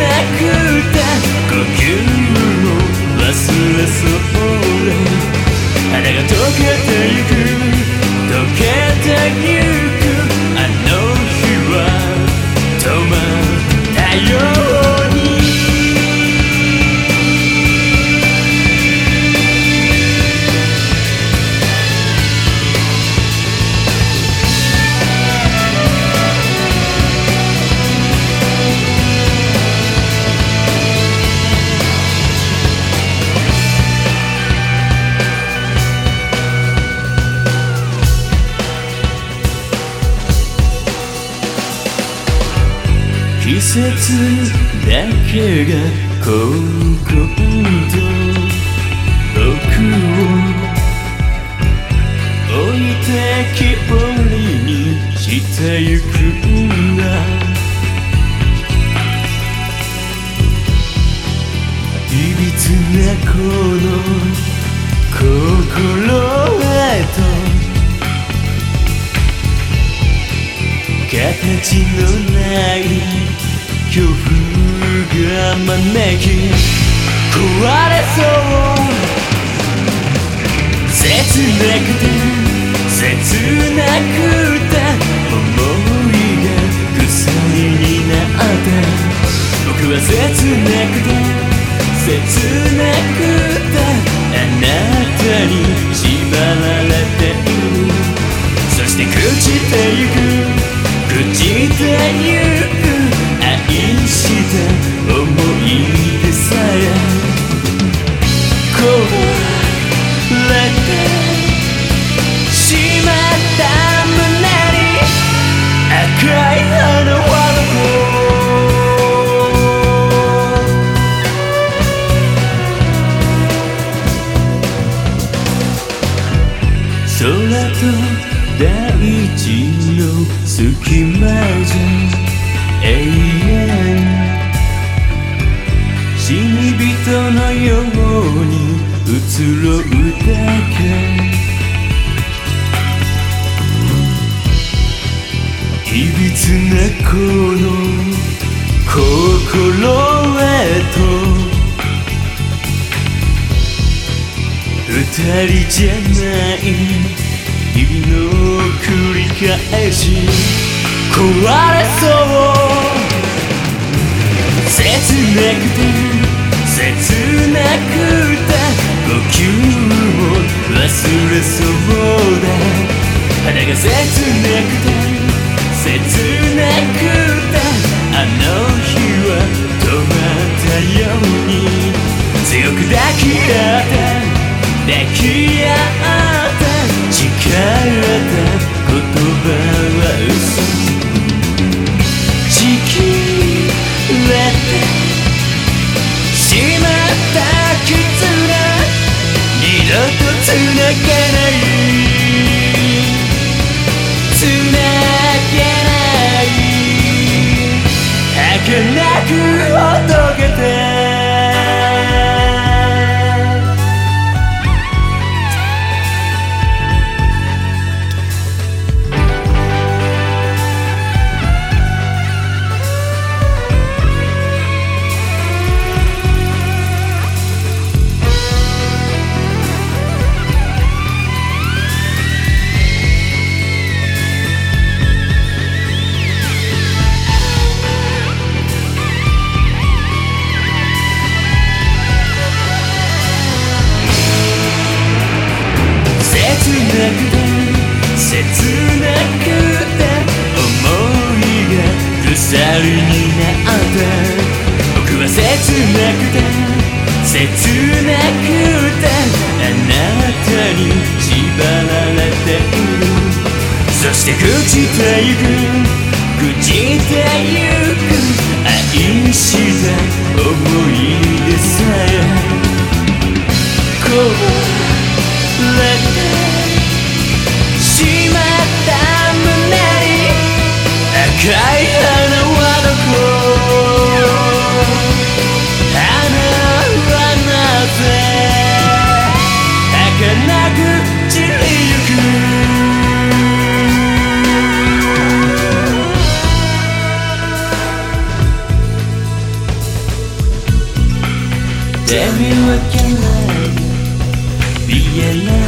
呼吸も忘れそうだ花が溶けてゆく溶けてゆく季節だけがこんこんと僕を置いてきぼりにしてゆくんだ。いびつなこの心へと。形のない恐怖が招き壊れそう。切なくて切なくて思いが鎖になった僕は切なくて切なくてあなたに縛られている。そして朽ちてゆく朽ちてゆく。の隙間じゃ永遠死に人のように移ろうだけ。いびつなこの心へと。二人じゃない。々の繰り返し壊れそう。切なくて切なくて呼吸を忘れそうだ。肌が切なくて切なくてあの日は止まったように。強く抱き合って抱き合って誓った言葉は嘘地球しまった絆二度と繋がないして朽ちてゆく朽ちてゆく愛した思い出さえこれてしまった胸に赤い花 Every word can lie. Be alone.